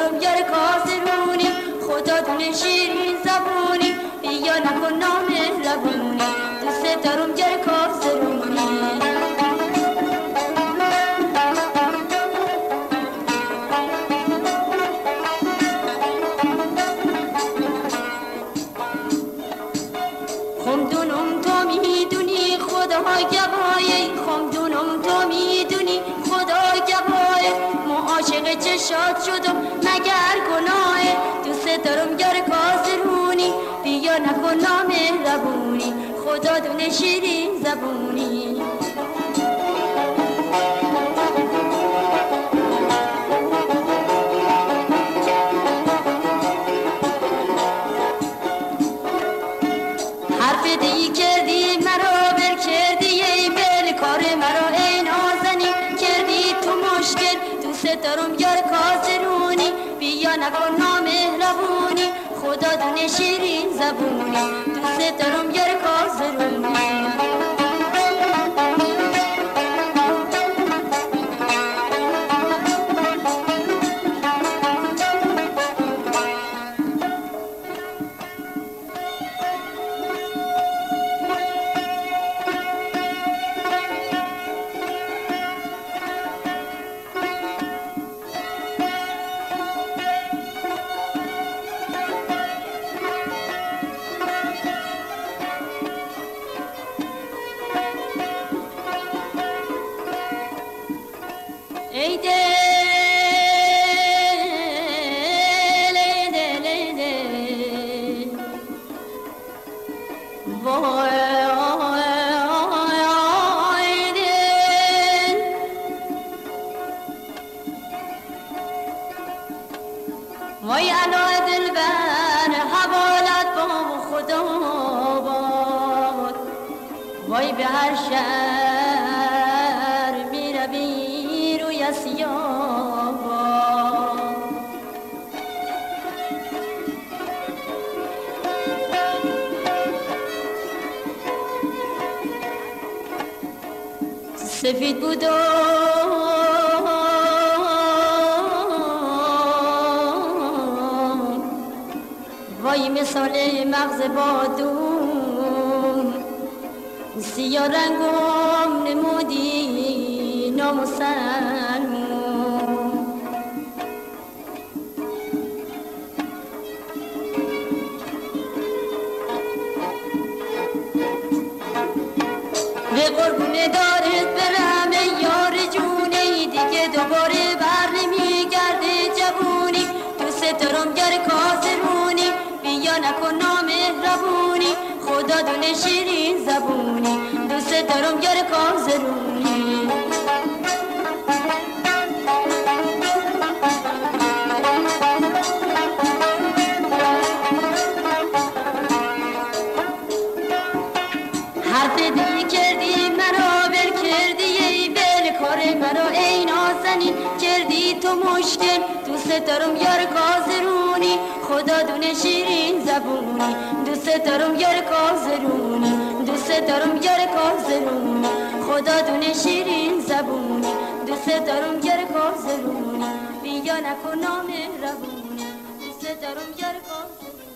دارم یار کازرونی خدا دونه شیرین زبونی. بیا نکن نام لبونی. دوست دارم یار کازرونی خمدونم تو می‌دونی خدا گواهی. چشات شدم. مگر گناه دوست دارم یار کازرونی بیا نکن نامهربونی خدا دونه شیرین زبونی. حرف دی کردی مرا بر کردی. ای بل کار مرا ای نازنی کردی تو مشکل دوست دارم نکن نامهربونی. خدا دونه شیرین زبونی. دوست دارم یار کازرونی به هر شهر می روی سفید بود و وای مثال مغز بادون سیاه رنگم نمودی نامسلمون به قربون دارت برم ای یار جونی. دیگه دوباره بر نمیگرده جوونی. دوست دارم گر کازرونی بیا نکن نامهربونی. خدا دونه شیرین زبونی. دوست دارم گر کازرونی کردی مرا بر کردی ای بل کار مرا ای نازنین کردی تو مشکل دوست دارم یار کازرونی خدا دونه شیرین زبونی دوست دارم یار کازرونی دوست دارم یار کازرونی خدا دونه شیرین زبونی دوست دارم یار کازرونی بیا نکن نام روونی دوست دارم یار کازرونی